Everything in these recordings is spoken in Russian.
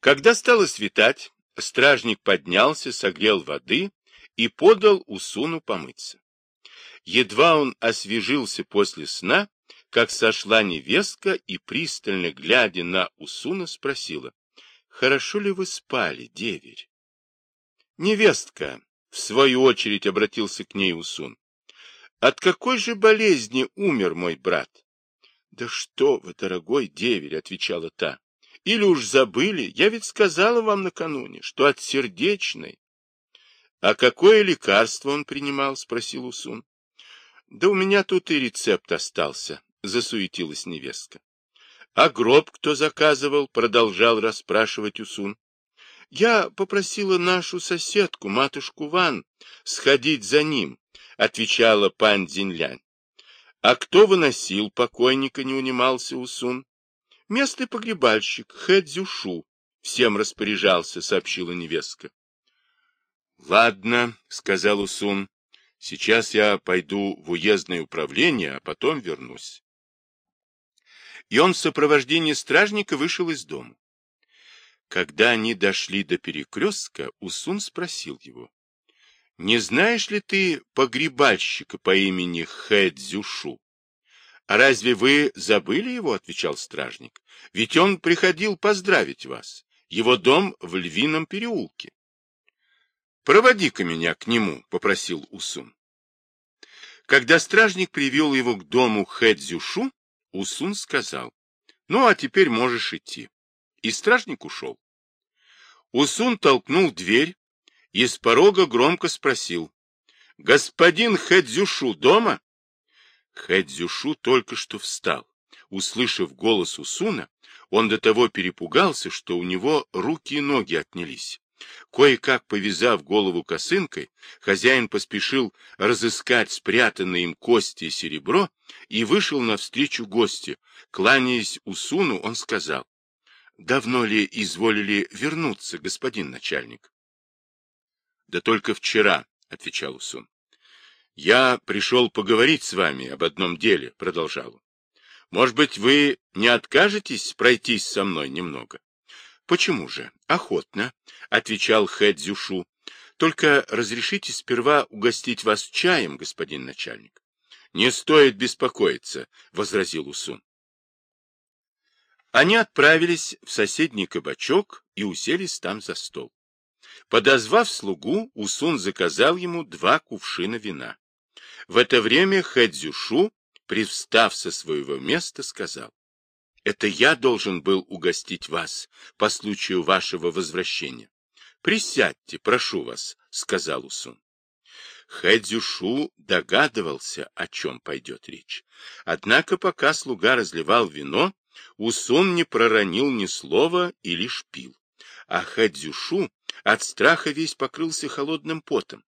Когда стало светать, стражник поднялся, согрел воды и подал Усуну помыться. Едва он освежился после сна, как сошла невестка и, пристально глядя на Усуна, спросила, «Хорошо ли вы спали, деверь?» «Невестка», — в свою очередь обратился к ней Усун, «от какой же болезни умер мой брат?» «Да что вы, дорогой деверь», — отвечала та, «или уж забыли, я ведь сказала вам накануне, что от сердечной». «А какое лекарство он принимал?» — спросил Усун. «Да у меня тут и рецепт остался», — засуетилась невестка. «А гроб кто заказывал?» — продолжал расспрашивать Усун. «Я попросила нашу соседку, матушку Ван, сходить за ним», — отвечала пан Дзинлянь. «А кто выносил покойника?» — не унимался Усун. «Местный погребальщик Хэ Цзюшу всем распоряжался», — сообщила невестка. «Ладно», — сказал Усун, — «сейчас я пойду в уездное управление, а потом вернусь». И он в сопровождении стражника вышел из дома. Когда они дошли до перекрестка, Усун спросил его, «Не знаешь ли ты погребальщика по имени Хэ Цзюшу?» «А разве вы забыли его?» — отвечал стражник. «Ведь он приходил поздравить вас. Его дом в Львином переулке». «Проводи-ка меня к нему», — попросил Усун. Когда стражник привел его к дому Хэдзюшу, Усун сказал, «Ну, а теперь можешь идти». И стражник ушел. Усун толкнул дверь и с порога громко спросил, «Господин Хэдзюшу дома?» Хэдзюшу только что встал. Услышав голос Усуна, он до того перепугался, что у него руки и ноги отнялись. Кое-как повязав голову косынкой, хозяин поспешил разыскать спрятанные им кости и серебро и вышел навстречу гостю. Кланяясь Усуну, он сказал, «Давно ли изволили вернуться, господин начальник?» «Да только вчера», — отвечал Усун. «Я пришел поговорить с вами об одном деле», — продолжал он. «Может быть, вы не откажетесь пройтись со мной немного?» Почему же? Охотно, отвечал Хэ Цзюшу. Только разрешите сперва угостить вас чаем, господин начальник. Не стоит беспокоиться, возразил Усун. Они отправились в соседний кабачок и уселись там за стол. Подозвав слугу, Усун заказал ему два кувшина вина. В это время Хэдзюшу, привстав со своего места, сказал, это я должен был угостить вас по случаю вашего возвращения. Присядьте, прошу вас, — сказал Усун. Хэдзюшу догадывался, о чем пойдет речь. Однако, пока слуга разливал вино, Усун не проронил ни слова и лишь пил. А Хэдзюшу от страха весь покрылся холодным потом.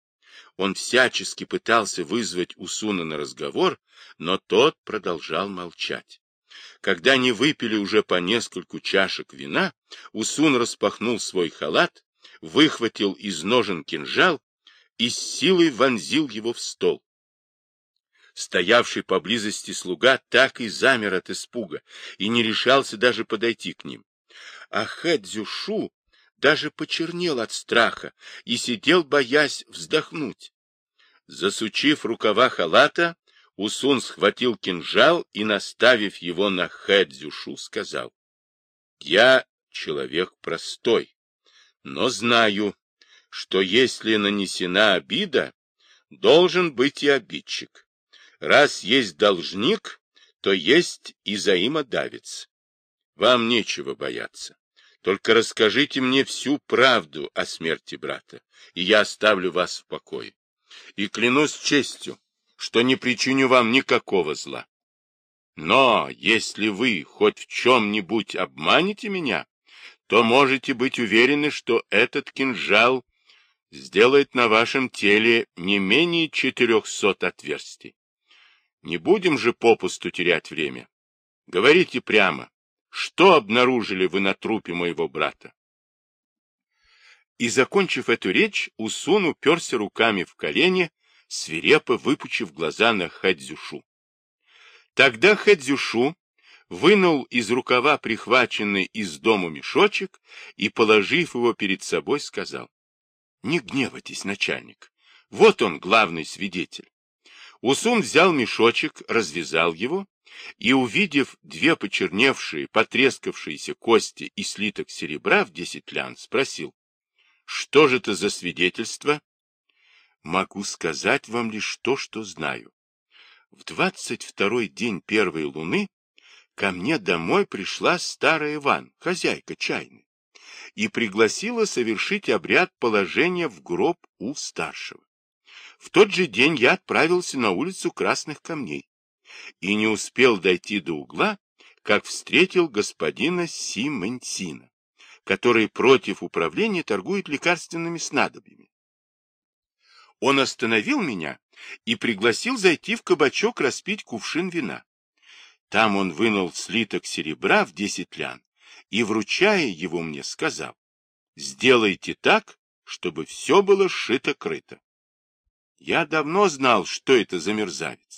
Он всячески пытался вызвать Усуна на разговор, но тот продолжал молчать. Когда они выпили уже по нескольку чашек вина, Усун распахнул свой халат, выхватил из ножен кинжал и с силой вонзил его в стол. Стоявший поблизости слуга так и замер от испуга и не решался даже подойти к ним. А Хэдзюшу даже почернел от страха и сидел, боясь вздохнуть. Засучив рукава халата, Усун схватил кинжал и, наставив его на Хэдзюшу, сказал, «Я человек простой, но знаю, что если нанесена обида, должен быть и обидчик. Раз есть должник, то есть и взаимодавец. Вам нечего бояться. Только расскажите мне всю правду о смерти брата, и я оставлю вас в покое. И клянусь честью, что не причиню вам никакого зла. Но если вы хоть в чем-нибудь обманете меня, то можете быть уверены, что этот кинжал сделает на вашем теле не менее четырехсот отверстий. Не будем же попусту терять время. Говорите прямо, что обнаружили вы на трупе моего брата? И, закончив эту речь, Усун уперся руками в колени свирепо выпучив глаза на Хэдзюшу. Тогда Хэдзюшу вынул из рукава прихваченный из дому мешочек и, положив его перед собой, сказал, «Не гневайтесь, начальник, вот он, главный свидетель». Усун взял мешочек, развязал его и, увидев две почерневшие, потрескавшиеся кости и слиток серебра в десять лян, спросил, «Что же это за свидетельство?» «Могу сказать вам лишь то, что знаю. В двадцать второй день первой луны ко мне домой пришла старая Иван, хозяйка чайной, и пригласила совершить обряд положения в гроб у старшего. В тот же день я отправился на улицу Красных Камней и не успел дойти до угла, как встретил господина Симонсина, который против управления торгует лекарственными снадобьями. Он остановил меня и пригласил зайти в кабачок распить кувшин вина. Там он вынул слиток серебра в десять лян и, вручая его мне, сказал, «Сделайте так, чтобы все было сшито-крыто». Я давно знал, что это за мерзавец,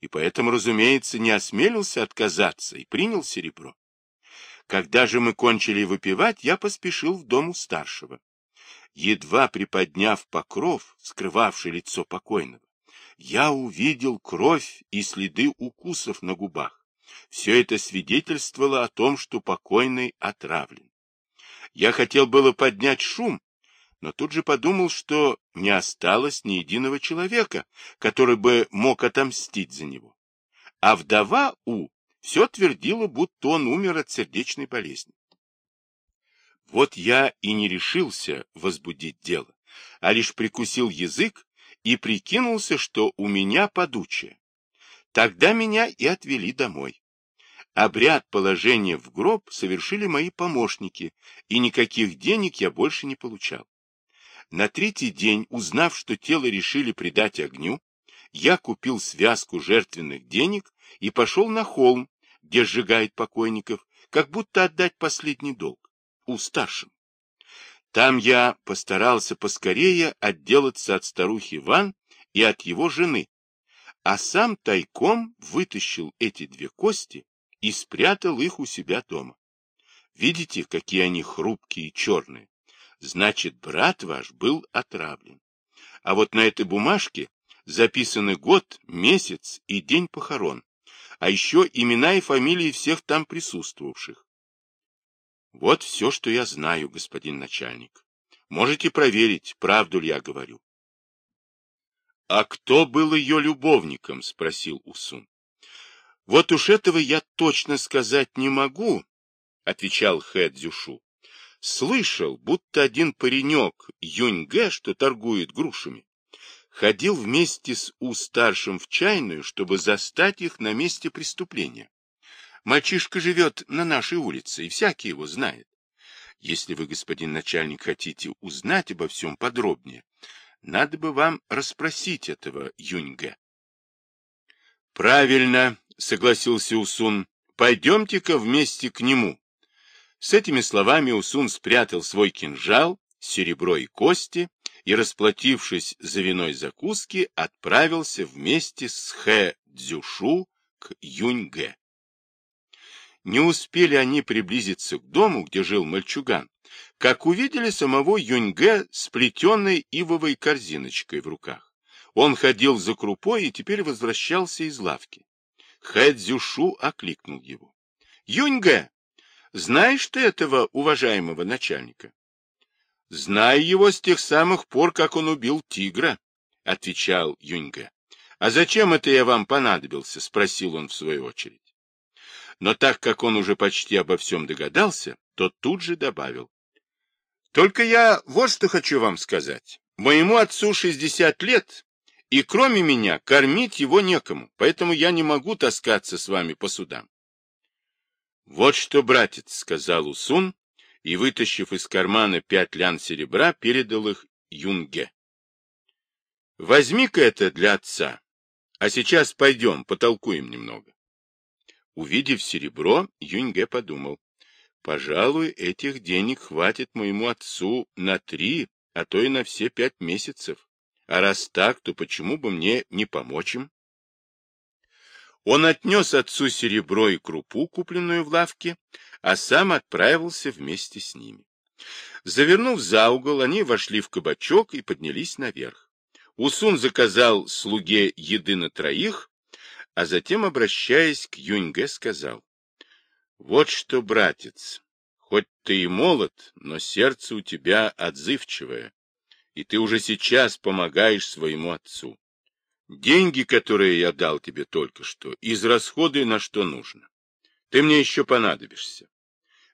и поэтому, разумеется, не осмелился отказаться и принял серебро. Когда же мы кончили выпивать, я поспешил в дом у старшего. Едва приподняв покров, скрывавший лицо покойного, я увидел кровь и следы укусов на губах. Все это свидетельствовало о том, что покойный отравлен. Я хотел было поднять шум, но тут же подумал, что не осталось ни единого человека, который бы мог отомстить за него. А вдова У все твердила, будто он умер от сердечной болезни. Вот я и не решился возбудить дело, а лишь прикусил язык и прикинулся, что у меня подучие. Тогда меня и отвели домой. Обряд положения в гроб совершили мои помощники, и никаких денег я больше не получал. На третий день, узнав, что тело решили предать огню, я купил связку жертвенных денег и пошел на холм, где сжигают покойников, как будто отдать последний долг, у старшим. Там я постарался поскорее отделаться от старухи Иван и от его жены, а сам тайком вытащил эти две кости и спрятал их у себя дома. Видите, какие они хрупкие и черные? Значит, брат ваш был отравлен. А вот на этой бумажке записаны год, месяц и день похорон, а еще имена и фамилии всех там присутствовавших. Вот все, что я знаю, господин начальник. Можете проверить, правду ли я говорю. — А кто был ее любовником? — спросил Усун. — Вот уж этого я точно сказать не могу, — отвечал Хэ Дзюшу. — Слышал, будто один паренек Юньге, что торгует грушами, ходил вместе с У-старшим в чайную, чтобы застать их на месте преступления. Мальчишка живет на нашей улице, и всякий его знает. Если вы, господин начальник, хотите узнать обо всем подробнее, надо бы вам расспросить этого Юньга. Правильно, согласился Усун. Пойдемте-ка вместе к нему. С этими словами Усун спрятал свой кинжал, серебро и кости и, расплатившись за виной закуски, отправился вместе с Хэ Дзюшу к Юньге. Не успели они приблизиться к дому, где жил мальчуган, как увидели самого Юньге с плетеной ивовой корзиночкой в руках. Он ходил за крупой и теперь возвращался из лавки. Хэ Цзюшу окликнул его. — Юньге, знаешь ты этого уважаемого начальника? — Знаю его с тех самых пор, как он убил тигра, — отвечал Юньге. — А зачем это я вам понадобился? — спросил он в свою очередь. Но так как он уже почти обо всем догадался, то тут же добавил. Только я вот что хочу вам сказать. Моему отцу 60 лет, и кроме меня кормить его некому, поэтому я не могу таскаться с вами по судам. Вот что, братец, сказал Усун, и, вытащив из кармана пять лян серебра, передал их Юнге. Возьми-ка это для отца, а сейчас пойдем, потолкуем немного. Увидев серебро, Юньге подумал, пожалуй, этих денег хватит моему отцу на три, а то и на все пять месяцев. А раз так, то почему бы мне не помочь им? Он отнес отцу серебро и крупу, купленную в лавке, а сам отправился вместе с ними. Завернув за угол, они вошли в кабачок и поднялись наверх. Усун заказал слуге еды на троих, а затем, обращаясь к Юньге, сказал, «Вот что, братец, хоть ты и молод, но сердце у тебя отзывчивое, и ты уже сейчас помогаешь своему отцу. Деньги, которые я дал тебе только что, израсходуй на что нужно. Ты мне еще понадобишься.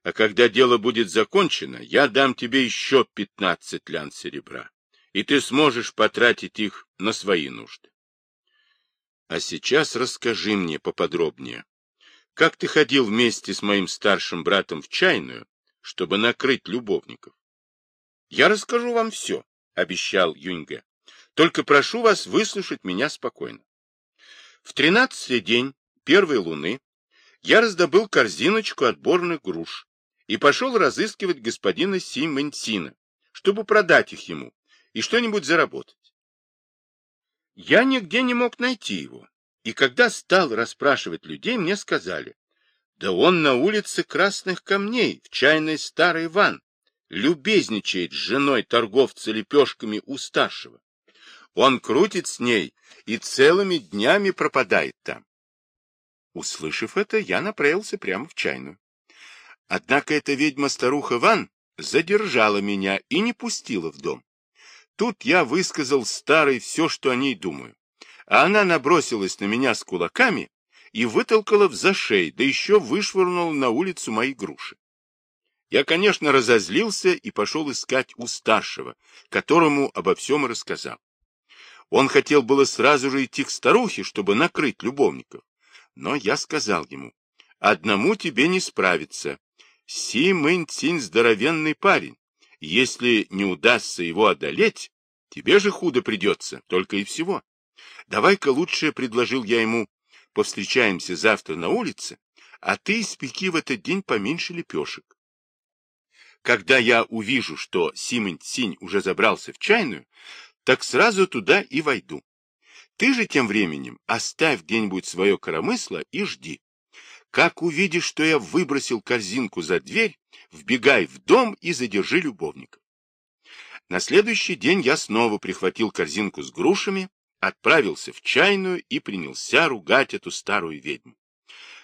А когда дело будет закончено, я дам тебе еще пятнадцать лян серебра, и ты сможешь потратить их на свои нужды. А сейчас расскажи мне поподробнее, как ты ходил вместе с моим старшим братом в чайную, чтобы накрыть любовников? Я расскажу вам все, обещал Юньге. Только прошу вас выслушать меня спокойно. В тринадцатый день первой луны я раздобыл корзиночку отборных груш и пошел разыскивать господина Си Мэнсина, чтобы продать их ему и что-нибудь заработать. Я нигде не мог найти его, и когда стал расспрашивать людей, мне сказали, да он на улице Красных Камней, в чайной старой ван, любезничает с женой торговца лепешками у старшего. Он крутит с ней и целыми днями пропадает там. Услышав это, я направился прямо в чайную. Однако эта ведьма-старуха Ван задержала меня и не пустила в дом. Тут я высказал старой все, что о ней думаю. А она набросилась на меня с кулаками и вытолкала в зашей, да еще вышвырнула на улицу мои груши. Я, конечно, разозлился и пошел искать у старшего, которому обо всем рассказал. Он хотел было сразу же идти к старухе, чтобы накрыть любовников. Но я сказал ему, одному тебе не справиться. Си Мэнь Цинь здоровенный парень. Если не удастся его одолеть, тебе же худо придется, только и всего. Давай-ка лучше, предложил я ему, повстречаемся завтра на улице, а ты испеки в этот день поменьше лепешек. Когда я увижу, что Симонь Синь уже забрался в чайную, так сразу туда и войду. Ты же тем временем оставь где-нибудь свое коромысло и жди. Как увидишь, что я выбросил корзинку за дверь, вбегай в дом и задержи любовника. На следующий день я снова прихватил корзинку с грушами, отправился в чайную и принялся ругать эту старую ведьму.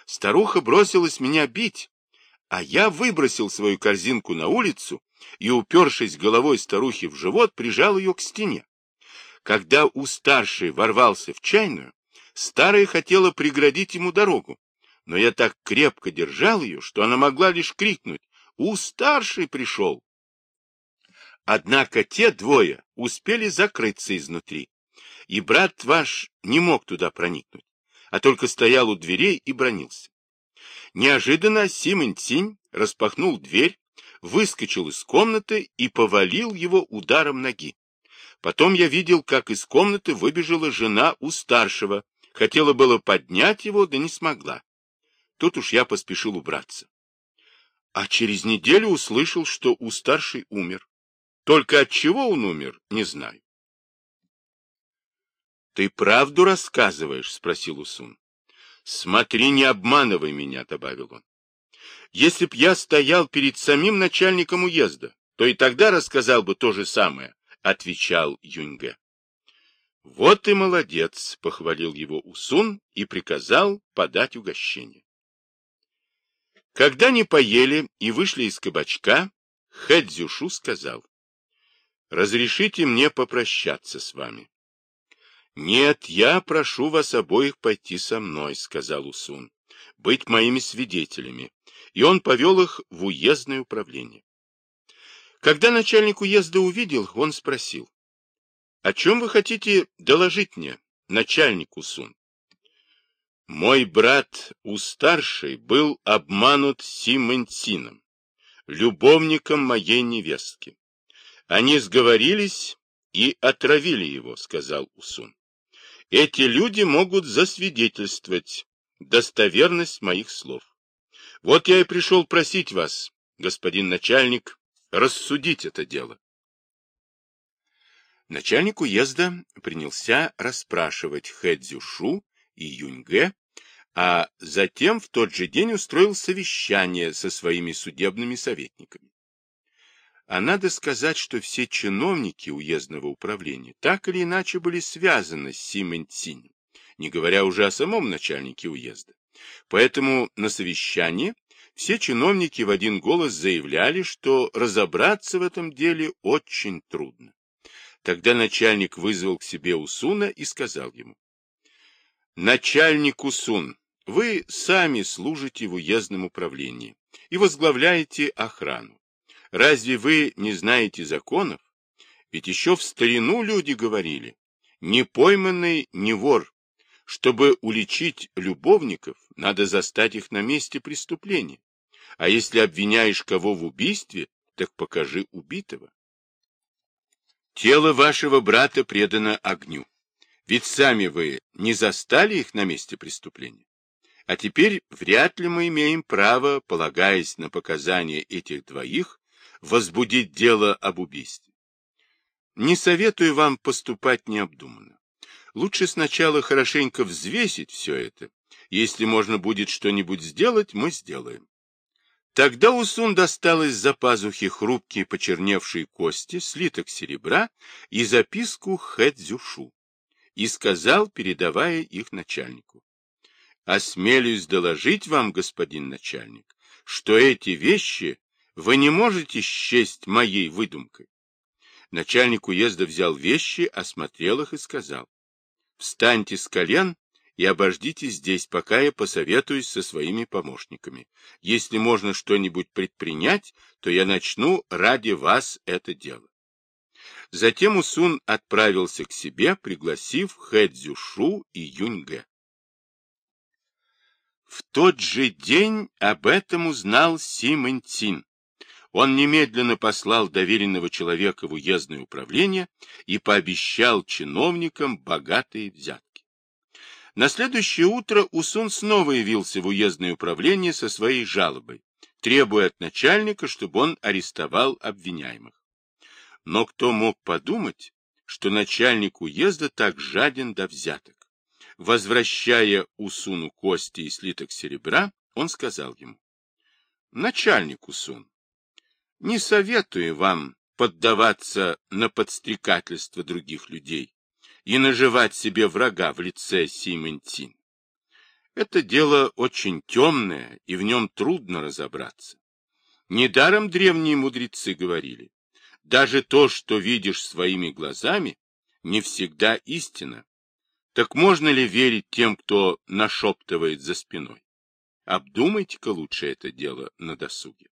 Старуха бросилась меня бить, а я выбросил свою корзинку на улицу и, упершись головой старухи в живот, прижал ее к стене. Когда у старшей ворвался в чайную, старая хотела преградить ему дорогу, но я так крепко держал ее, что она могла лишь крикнуть «У старший пришел!». Однако те двое успели закрыться изнутри, и брат ваш не мог туда проникнуть, а только стоял у дверей и бронился. Неожиданно Симон Тинь распахнул дверь, выскочил из комнаты и повалил его ударом ноги. Потом я видел, как из комнаты выбежала жена у старшего, хотела было поднять его, да не смогла. Тут уж я поспешил убраться. А через неделю услышал, что у старшей умер. Только от чего он умер, не знаю. — Ты правду рассказываешь? — спросил Усун. — Смотри, не обманывай меня, — добавил он. — Если б я стоял перед самим начальником уезда, то и тогда рассказал бы то же самое, — отвечал Юньге. — Вот и молодец, — похвалил его Усун и приказал подать угощение. Когда они поели и вышли из кабачка, Хэдзюшу сказал, — Разрешите мне попрощаться с вами. — Нет, я прошу вас обоих пойти со мной, — сказал Усун, — быть моими свидетелями, и он повел их в уездное управление. Когда начальник уезда увидел, он спросил, — О чем вы хотите доложить мне, начальник Усун? Мой брат у старшей был обманут Симонтином, любовником моей невестки. Они сговорились и отравили его, сказал Усун. Эти люди могут засвидетельствовать достоверность моих слов. Вот я и пришел просить вас, господин начальник, рассудить это дело. Начальник уезда принялся расспрашивать Хэдзюшу и Юньге а затем в тот же день устроил совещание со своими судебными советниками. А надо сказать, что все чиновники уездного управления так или иначе были связаны с Симонтинем, не говоря уже о самом начальнике уезда. Поэтому на совещании все чиновники в один голос заявляли, что разобраться в этом деле очень трудно. Тогда начальник вызвал к себе Усуна и сказал ему, «Начальник Усун, вы сами служите в уездном управлении и возглавляете охрану. Разве вы не знаете законов? Ведь еще в старину люди говорили, не пойманный не вор. Чтобы уличить любовников, надо застать их на месте преступления. А если обвиняешь кого в убийстве, так покажи убитого. Тело вашего брата предано огню. Ведь сами вы не застали их на месте преступления. А теперь вряд ли мы имеем право, полагаясь на показания этих двоих, возбудить дело об убийстве. Не советую вам поступать необдуманно. Лучше сначала хорошенько взвесить все это. Если можно будет что-нибудь сделать, мы сделаем. Тогда Усун достал из-за пазухи хрупкие почерневшие кости, слиток серебра и записку Хэдзюшу и сказал, передавая их начальнику. «Осмелюсь доложить вам, господин начальник, что эти вещи вы не можете счесть моей выдумкой. Начальник уезда взял вещи, осмотрел их и сказал, «Встаньте с колен и обождите здесь, пока я посоветуюсь со своими помощниками. Если можно что-нибудь предпринять, то я начну ради вас это дело». Затем Усун отправился к себе, пригласив Хэдзюшу и Юньге. В тот же день об этом узнал Симэнтин. Он немедленно послал доверенного человека в уездное управление и пообещал чиновникам богатые взятки. На следующее утро Усун снова явился в уездное управление со своей жалобой, требуя от начальника, чтобы он арестовал обвиняемых. Но кто мог подумать, что начальник уезда так жаден до взяток? Возвращая Усуну кости и слиток серебра, он сказал ему, «Начальник Усун, не советую вам поддаваться на подстрекательство других людей и наживать себе врага в лице Симентин. Это дело очень темное, и в нем трудно разобраться. Недаром древние мудрецы говорили, даже то, что видишь своими глазами, не всегда истина. Так можно ли верить тем, кто нашептывает за спиной? Обдумайте-ка лучше это дело на досуге.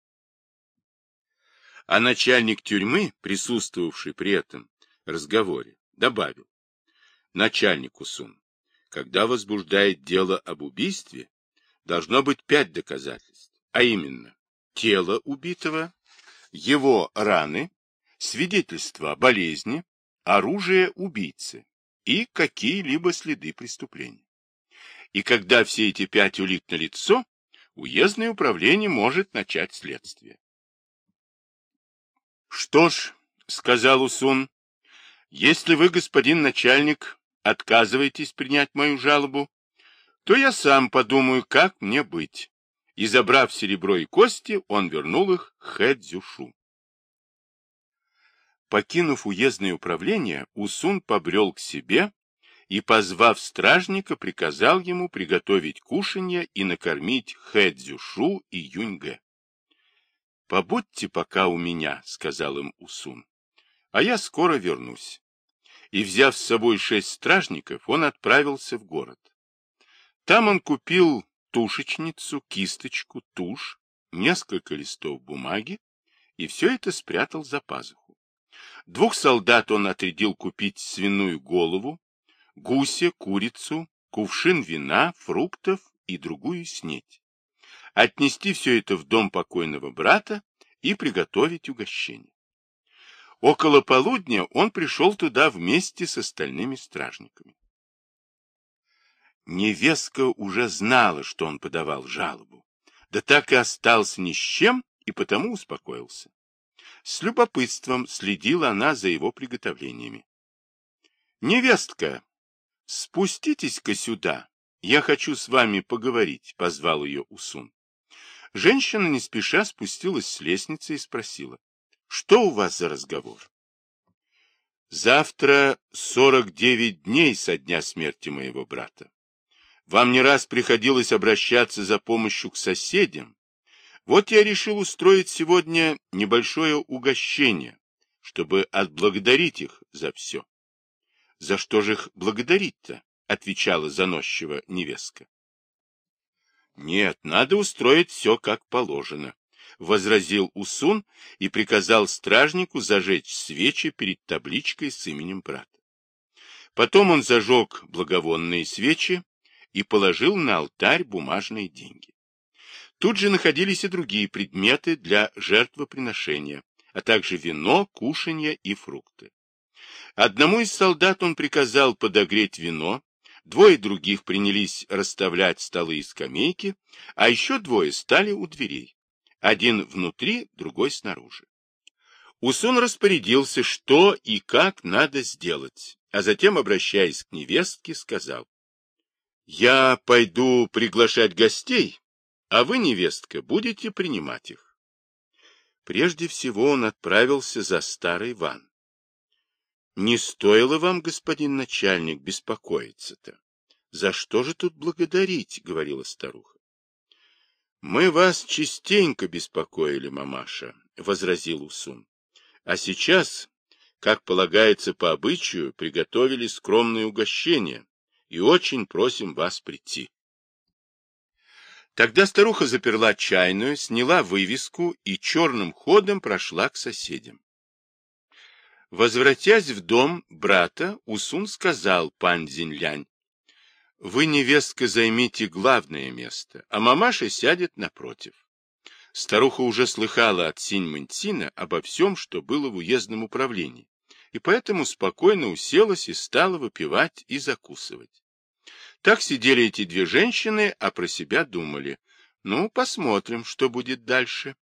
А начальник тюрьмы, присутствовавший при этом разговоре, добавил. Начальник Усун, когда возбуждает дело об убийстве, должно быть пять доказательств, а именно тело убитого, его раны, свидетельство о болезни, оружие убийцы и какие-либо следы преступления. И когда все эти пять улик налицо, уездное управление может начать следствие. Что ж, — сказал Усун, — если вы, господин начальник, отказываетесь принять мою жалобу, то я сам подумаю, как мне быть. И, забрав серебро и кости, он вернул их Хэдзюшу. Покинув уездное управление, Усун побрел к себе и, позвав стражника, приказал ему приготовить кушанье и накормить Хэдзюшу и Юньге. — Побудьте пока у меня, — сказал им Усун, — а я скоро вернусь. И, взяв с собой шесть стражников, он отправился в город. Там он купил тушечницу, кисточку, тушь, несколько листов бумаги и все это спрятал за пазуху. Двух солдат он отрядил купить свиную голову, гуся, курицу, кувшин вина, фруктов и другую снеть отнести все это в дом покойного брата и приготовить угощение. Около полудня он пришел туда вместе с остальными стражниками. Невестка уже знала, что он подавал жалобу, да так и остался ни с чем и потому успокоился. С любопытством следила она за его приготовлениями. — Невестка, спуститесь-ка сюда я хочу с вами поговорить, — позвал ее Усун. Женщина не спеша спустилась с лестницы и спросила, — Что у вас за разговор? Завтра сорок девять дней со дня смерти моего брата. Вам не раз приходилось обращаться за помощью к соседям. Вот я решил устроить сегодня небольшое угощение, чтобы отблагодарить их за все. — За что же их благодарить-то? — отвечала заносчиво невестка. — Нет, надо устроить все как положено, — возразил Усун и приказал стражнику зажечь свечи перед табличкой с именем брата. Потом он зажег благовонные свечи и положил на алтарь бумажные деньги. Тут же находились и другие предметы для жертвоприношения, а также вино, кушанье и фрукты. Одному из солдат он приказал подогреть вино, двое других принялись расставлять столы и скамейки, а еще двое стали у дверей. Один внутри, другой снаружи. Усун распорядился, что и как надо сделать, а затем, обращаясь к невестке, сказал, «Я пойду приглашать гостей, а вы, невестка, будете принимать их». Прежде всего он отправился за старый ван. Не стоило вам, господин начальник, беспокоиться-то. За что же тут благодарить, — говорила старуха. Мы вас частенько беспокоили, мамаша, — возразил Усун. А сейчас, как полагается по обычаю, приготовили скромные угощения и очень просим вас прийти. Тогда старуха заперла чайную, сняла вывеску и черным ходом прошла к соседям. Возвратясь в дом брата, Усун сказал пан Зинлянь, «Вы, невестка, займите главное место, а мамаша сядет напротив». Старуха уже слыхала от Синь-Мэнтина обо всем, что было в уездном управлении, и поэтому спокойно уселась и стала выпивать и закусывать. Так сидели эти две женщины, а про себя думали, ну, посмотрим, что будет дальше.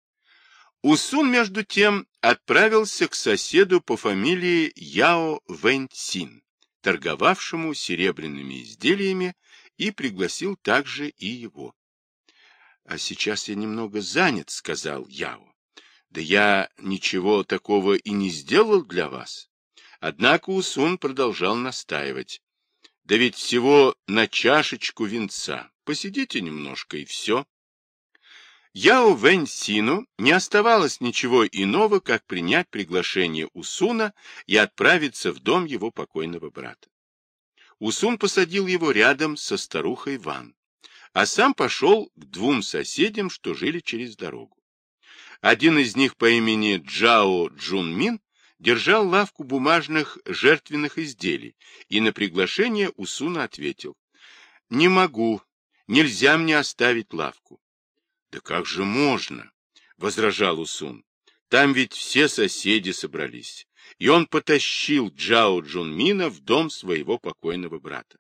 Усун, между тем, отправился к соседу по фамилии Яо Вэньцин, торговавшему серебряными изделиями, и пригласил также и его. — А сейчас я немного занят, — сказал Яо. — Да я ничего такого и не сделал для вас. Однако Усун продолжал настаивать. — Да ведь всего на чашечку винца. Посидите немножко, и все. Яо Вэньсину не оставалось ничего иного, как принять приглашение Усуна и отправиться в дом его покойного брата. Усун посадил его рядом со старухой Ван, а сам пошел к двум соседям, что жили через дорогу. Один из них по имени Джао Джунмин держал лавку бумажных жертвенных изделий и на приглашение Усуна ответил, «Не могу, нельзя мне оставить лавку. — Да как же можно? — возражал Усун. — Там ведь все соседи собрались. И он потащил Джао Джунмина в дом своего покойного брата.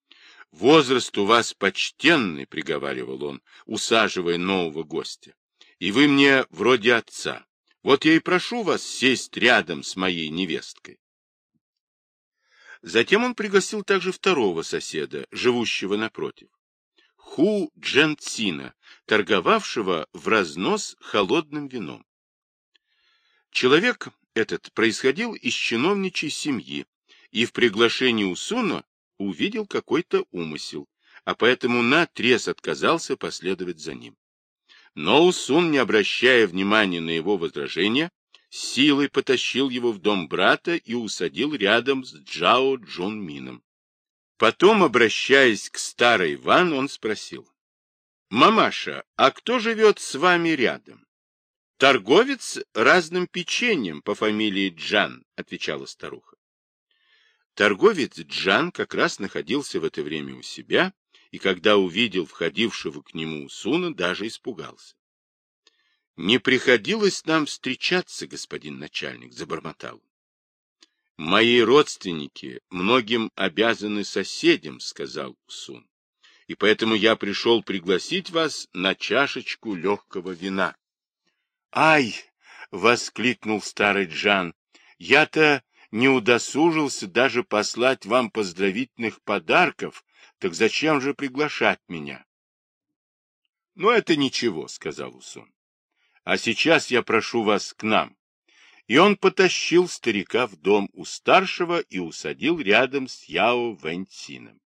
— Возраст у вас почтенный, — приговаривал он, усаживая нового гостя. — И вы мне вроде отца. Вот я и прошу вас сесть рядом с моей невесткой. Затем он пригласил также второго соседа, живущего напротив. Ху Дженцина, торговавшего в разнос холодным вином. Человек этот происходил из чиновничьей семьи и в приглашении Усуна увидел какой-то умысел, а поэтому наотрез отказался последовать за ним. Но Усун, не обращая внимания на его возражения, силой потащил его в дом брата и усадил рядом с Джао Джун Потом, обращаясь к старой Ван, он спросил. — Мамаша, а кто живет с вами рядом? — Торговец разным печеньем по фамилии Джан, — отвечала старуха. Торговец Джан как раз находился в это время у себя, и когда увидел входившего к нему Суна, даже испугался. — Не приходилось нам встречаться, господин начальник, — забормотал. Мои родственники многим обязаны соседям, сказал Сун. И поэтому я пришел пригласить вас на чашечку легкого вина. Ай! воскликнул старый Джан. Я-то не удосужился даже послать вам поздравительных подарков, так зачем же приглашать меня? — Ну, это ничего, — сказал Усон. — А сейчас я прошу вас к нам. И он потащил старика в дом у старшего и усадил рядом с Яо Вэньцином.